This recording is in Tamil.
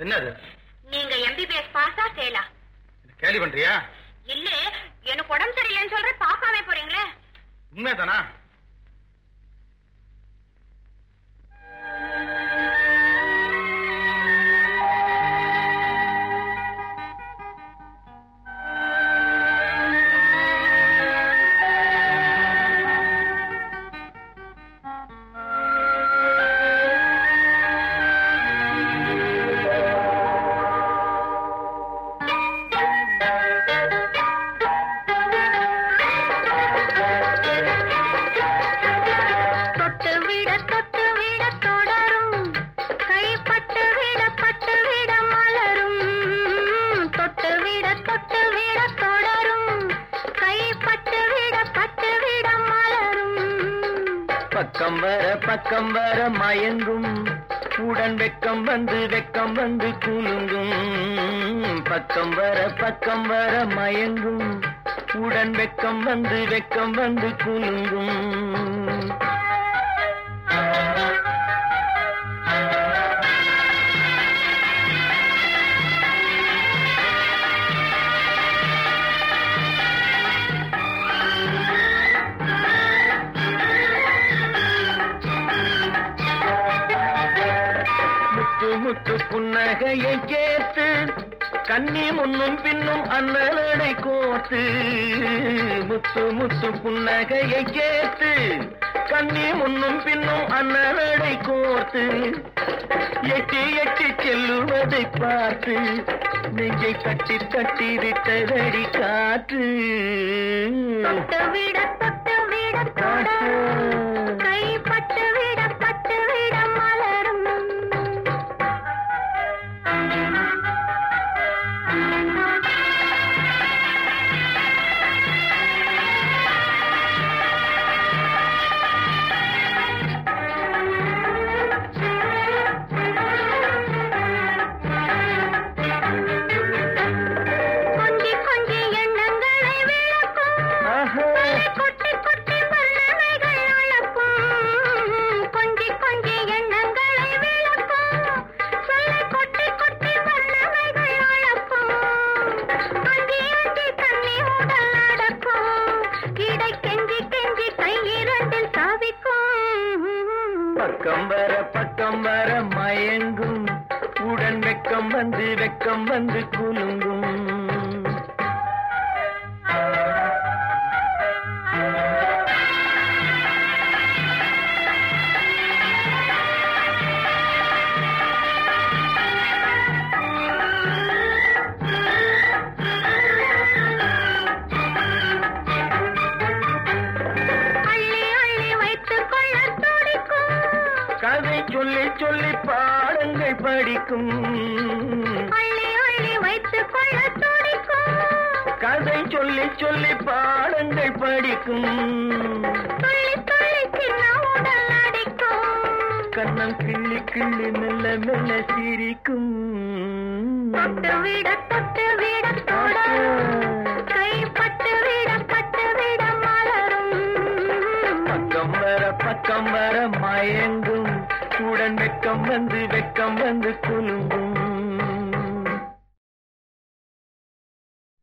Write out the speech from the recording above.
என்னது? நீங்க எம்பிபிஎஸ் பாஸா ஃபெயிலா கேலி பண்றியா? இல்ல எனக்கு உடம்பு சரியில்லைன்னு சொல்ற பாக்காமே போறீங்களே. உண்மைதானா? பக்கம் வர பக்கம் வர மயங்கும். உடன் வெக்கம் வந்து வெக்கம் வந்து குலுங்கும். பக்கம் வர பக்கம் வர மயங்கும். உடன் வெக்கம் வந்து வெக்கம் வந்து குலுங்கும். முத்து புன்னகையை கேட்டு கண்ணி முன்னும் பின்னும் அண்ணலடை கோத்து. முத்து முத்து புன்னகையை கேட்டு கண்ணி முன்னும் பின்னும் அண்ணலடை கோர்த்து. எட்டி எட்டி செல்லுவதை பார்த்து நெஞ்சை தட்டி தட்டி விட்டதடி காற்று. தொட்டு விட தொட்டு விட தொட தவிக்கும் பக்கம் வர பக்கம் வர மயங்கும். உடன் வெக்கம் வந்து வெக்கம் வந்து குலுங்கும். சொல்லி சொல்லி பாடங்கள் படிக்கும். கதை சொல்லி சொல்லி பாடங்கள் படிக்கும். கண்ணம் கிள்ளி கிள்ளி மெல்ல மெல்ல சிரிக்கும். தொட்டு விட தொட்டு விட தொடரும். பக்கம் வெக்கம் வந்து வெக்கம் வந்து குலுங்கும்.